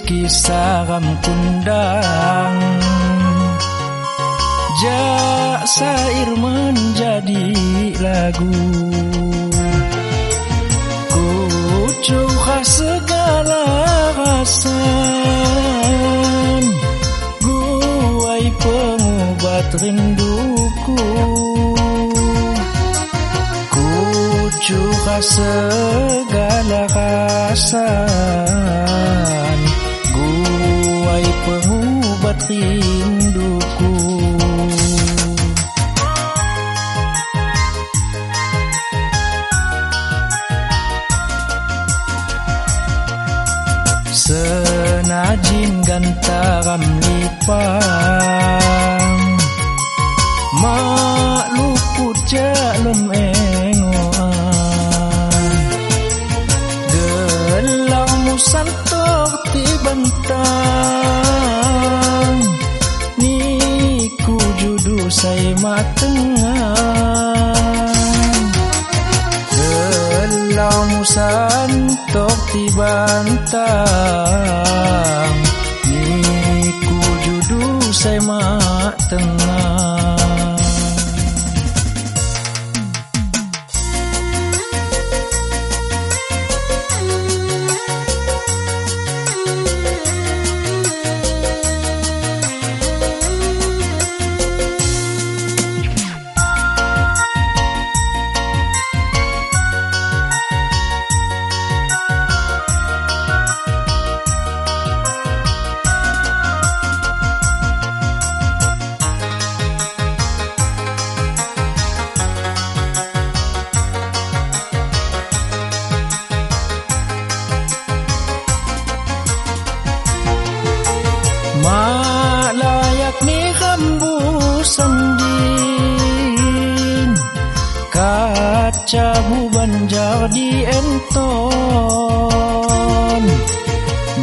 kisah ram kundang Jak sair menjadi lagu. Ku cuha segala rasa Guai pengubat rinduku. Ku cuha segala rasa Senajin gantaram lipang Mak luput jalem engoan. Gelang musantok ti bentang Niku judu say matengan Gelang musantok ti bantang saya mak tengah Kaca buban jadi enton.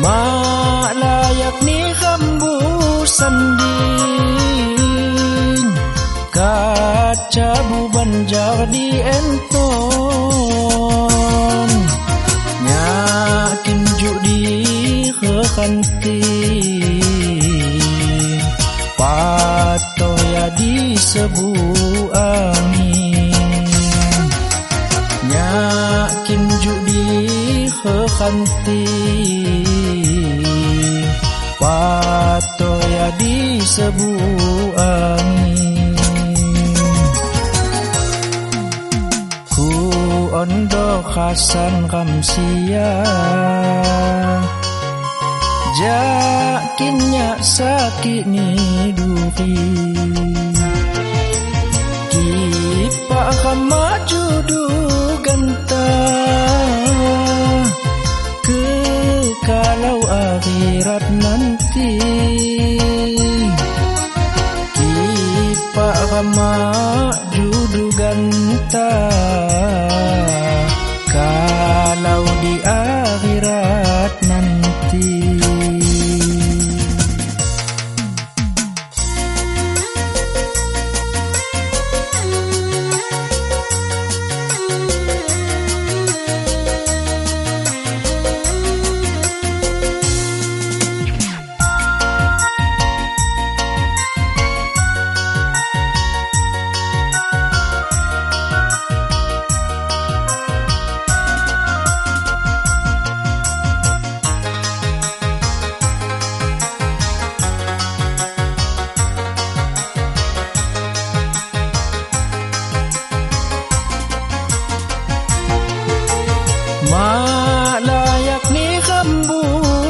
Mak layak ni hembusan din. Kaca buban jadi enton. Nyakin judi kekanti Patoya di sebu kekanti Patoya di sebu angin. Ku ondo khasan kamsia. Jakinnya sakit ni duri Kipa kama Kama judu ganta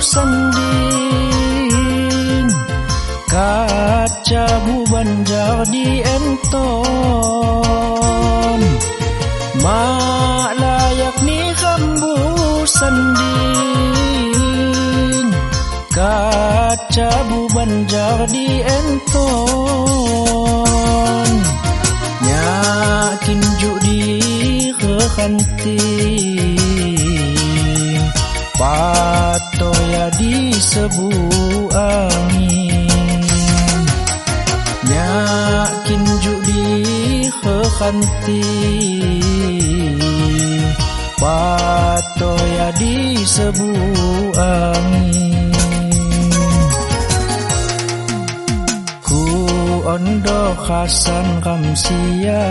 hembusan din Kaca buban jadi enton amin. Yakin judi kekanti Patoh ya disebut amin. Ku ondo khasan kamsia.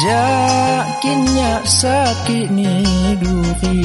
Jakin ya sakit ni duri.